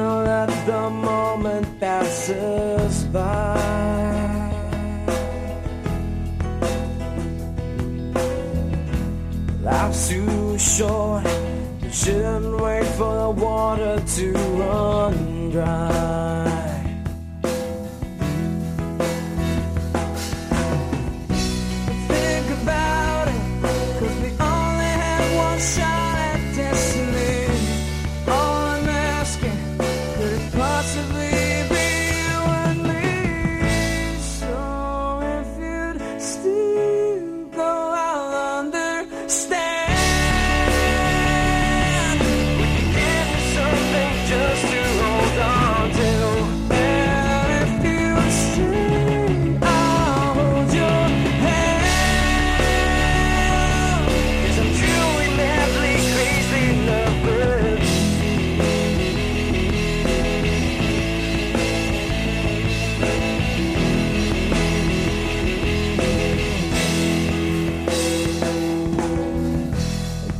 Now that the moment passes by. Life's too short. You shouldn't wait for the water to run dry.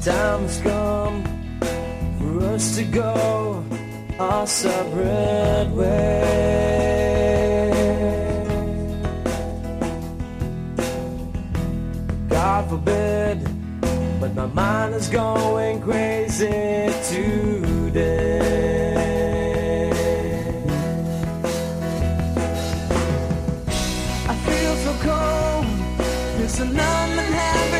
time has come for us to go our separate ways. God forbid, but my mind is going crazy today. I feel so cold, it's a numb and heavy.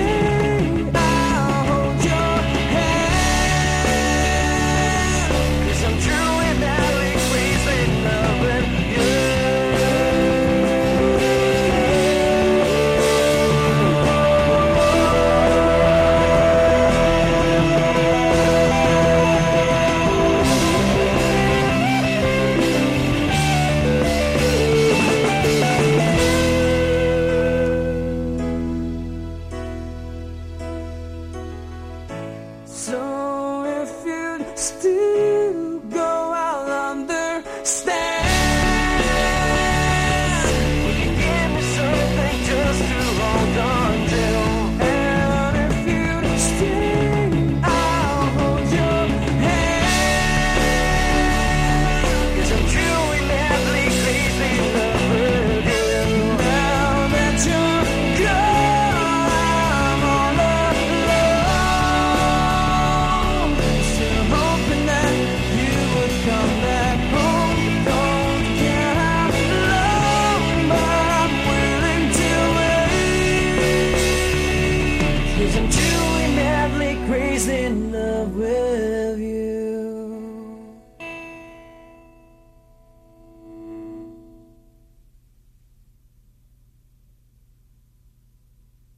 Stand reason two.